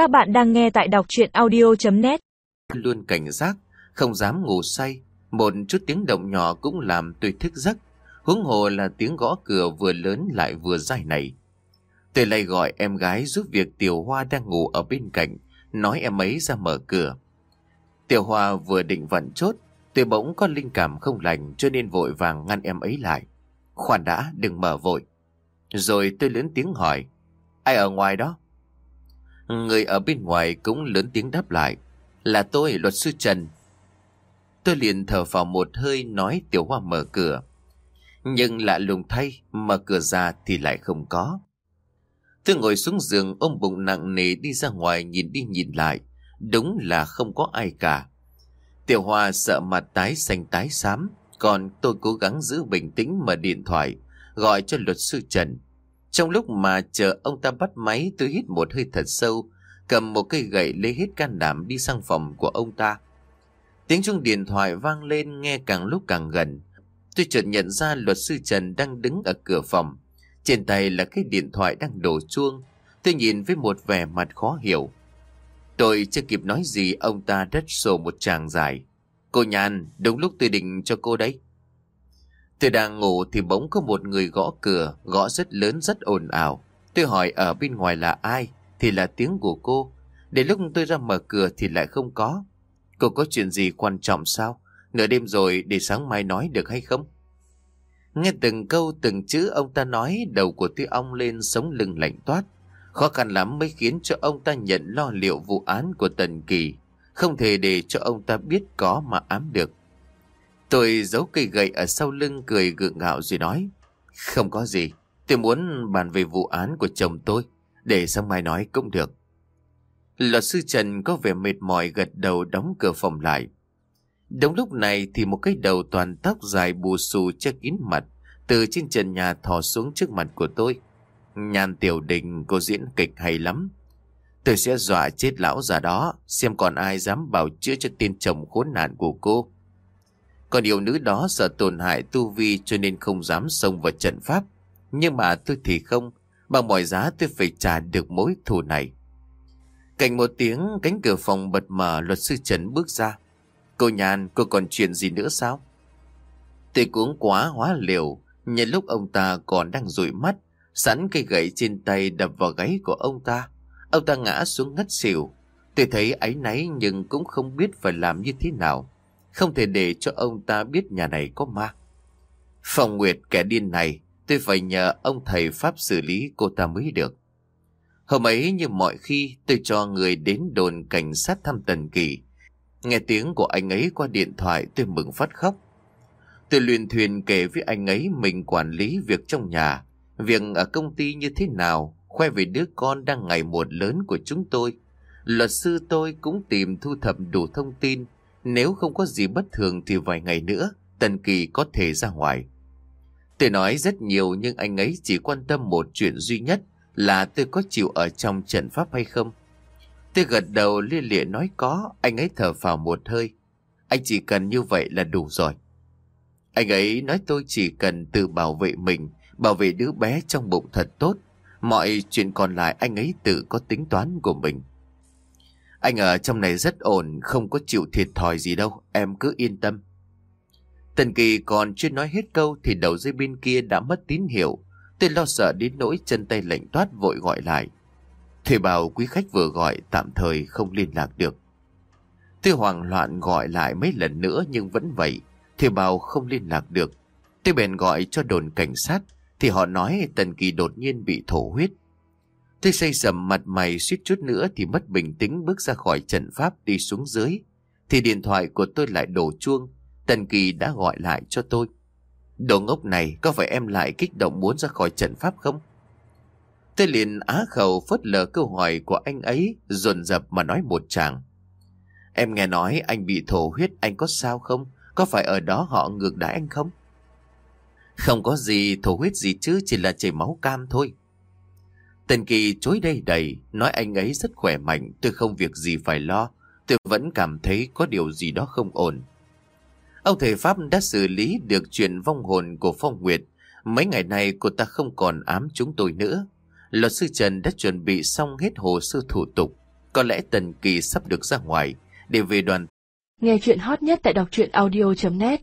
Các bạn đang nghe tại đọc chuyện audio.net Luôn cảnh giác, không dám ngủ say. Một chút tiếng động nhỏ cũng làm tôi thức giấc. Huống hồ là tiếng gõ cửa vừa lớn lại vừa dài này. Tôi lại gọi em gái giúp việc Tiểu Hoa đang ngủ ở bên cạnh, nói em ấy ra mở cửa. Tiểu Hoa vừa định vặn chốt, tôi bỗng có linh cảm không lành cho nên vội vàng ngăn em ấy lại. Khoan đã, đừng mở vội. Rồi tôi lớn tiếng hỏi, ai ở ngoài đó? Người ở bên ngoài cũng lớn tiếng đáp lại, là tôi, luật sư Trần. Tôi liền thở vào một hơi nói Tiểu Hoa mở cửa. Nhưng lạ lùng thay, mở cửa ra thì lại không có. Tôi ngồi xuống giường ôm bụng nặng nề đi ra ngoài nhìn đi nhìn lại. Đúng là không có ai cả. Tiểu Hoa sợ mặt tái xanh tái xám. Còn tôi cố gắng giữ bình tĩnh mở điện thoại. Gọi cho luật sư Trần. Trong lúc mà chờ ông ta bắt máy tôi hít một hơi thật sâu. Cầm một cây gậy lấy hết can đảm đi sang phòng của ông ta. Tiếng chuông điện thoại vang lên nghe càng lúc càng gần. Tôi chợt nhận ra luật sư Trần đang đứng ở cửa phòng. Trên tay là cái điện thoại đang đổ chuông. Tôi nhìn với một vẻ mặt khó hiểu. Tôi chưa kịp nói gì ông ta đất sổ một tràng dài. Cô nhàn, đúng lúc tôi định cho cô đấy. Tôi đang ngủ thì bỗng có một người gõ cửa, gõ rất lớn rất ồn ào. Tôi hỏi ở bên ngoài là ai, thì là tiếng của cô. Để lúc tôi ra mở cửa thì lại không có. Cô có chuyện gì quan trọng sao? Nửa đêm rồi để sáng mai nói được hay không? Nghe từng câu từng chữ ông ta nói đầu của tôi ong lên sống lưng lạnh toát. Khó khăn lắm mới khiến cho ông ta nhận lo liệu vụ án của Tần Kỳ. Không thể để cho ông ta biết có mà ám được. Tôi giấu cây gậy ở sau lưng cười gượng gạo rồi nói. Không có gì. Tôi muốn bàn về vụ án của chồng tôi. Để sáng mai nói cũng được. Luật sư Trần có vẻ mệt mỏi gật đầu đóng cửa phòng lại. Đúng lúc này thì một cái đầu toàn tóc dài bù xù che kín mặt, từ trên trần nhà thò xuống trước mặt của tôi. Nhàn tiểu đình, cô diễn kịch hay lắm. Tôi sẽ dọa chết lão già đó, xem còn ai dám bảo chữa cho tên chồng khốn nạn của cô. Còn yêu nữ đó sợ tổn hại tu vi cho nên không dám xông vào trận pháp. Nhưng mà tôi thì không. Bằng mọi giá tôi phải trả được mối thù này. Cạnh một tiếng, cánh cửa phòng bật mở, luật sư Trấn bước ra. Cô nhàn, cô còn chuyện gì nữa sao? Tôi cuống quá hóa liều. Nhân lúc ông ta còn đang dụi mắt. Sẵn cây gậy trên tay đập vào gáy của ông ta. Ông ta ngã xuống ngất xỉu. Tôi thấy áy náy nhưng cũng không biết phải làm như thế nào. Không thể để cho ông ta biết nhà này có ma. Phòng Nguyệt kẻ điên này, tôi phải nhờ ông thầy Pháp xử lý cô ta mới được. Hôm ấy như mọi khi tôi cho người đến đồn cảnh sát thăm Tần Kỳ. Nghe tiếng của anh ấy qua điện thoại tôi mừng phát khóc. Tôi luyện thuyền kể với anh ấy mình quản lý việc trong nhà, việc ở công ty như thế nào, khoe về đứa con đang ngày một lớn của chúng tôi. Luật sư tôi cũng tìm thu thập đủ thông tin, nếu không có gì bất thường thì vài ngày nữa, Tần Kỳ có thể ra ngoài. Tôi nói rất nhiều nhưng anh ấy chỉ quan tâm một chuyện duy nhất là tôi có chịu ở trong trận pháp hay không. Tôi gật đầu lia lịa nói có, anh ấy thở vào một hơi. Anh chỉ cần như vậy là đủ rồi. Anh ấy nói tôi chỉ cần tự bảo vệ mình, bảo vệ đứa bé trong bụng thật tốt. Mọi chuyện còn lại anh ấy tự có tính toán của mình. Anh ở trong này rất ổn, không có chịu thiệt thòi gì đâu, em cứ yên tâm. Tần Kỳ còn chưa nói hết câu thì đầu dây bên kia đã mất tín hiệu. Tôi lo sợ đến nỗi chân tay lạnh toát vội gọi lại. Thầy bảo quý khách vừa gọi tạm thời không liên lạc được. Tôi hoảng loạn gọi lại mấy lần nữa nhưng vẫn vậy. Thầy bảo không liên lạc được. Tôi bèn gọi cho đồn cảnh sát thì họ nói Tần Kỳ đột nhiên bị thổ huyết. Tôi say sầm mặt mày suýt chút nữa thì mất bình tĩnh bước ra khỏi trận pháp đi xuống dưới. Thì điện thoại của tôi lại đổ chuông. Tần Kỳ đã gọi lại cho tôi. Đồ ngốc này, có phải em lại kích động muốn ra khỏi trận pháp không? Tôi liền á khẩu phớt lờ câu hỏi của anh ấy, dồn dập mà nói một chàng. Em nghe nói anh bị thổ huyết, anh có sao không? Có phải ở đó họ ngược đãi anh không? Không có gì, thổ huyết gì chứ, chỉ là chảy máu cam thôi. Tần Kỳ chối đây đầy, nói anh ấy rất khỏe mạnh, tôi không việc gì phải lo, tôi vẫn cảm thấy có điều gì đó không ổn. Ông thầy Pháp đã xử lý được chuyện vong hồn của Phong Nguyệt, mấy ngày nay cô ta không còn ám chúng tôi nữa. Luật sư Trần đã chuẩn bị xong hết hồ sơ thủ tục. Có lẽ Tần Kỳ sắp được ra ngoài để về đoàn. Nghe chuyện hot nhất tại đọc truyện audio.net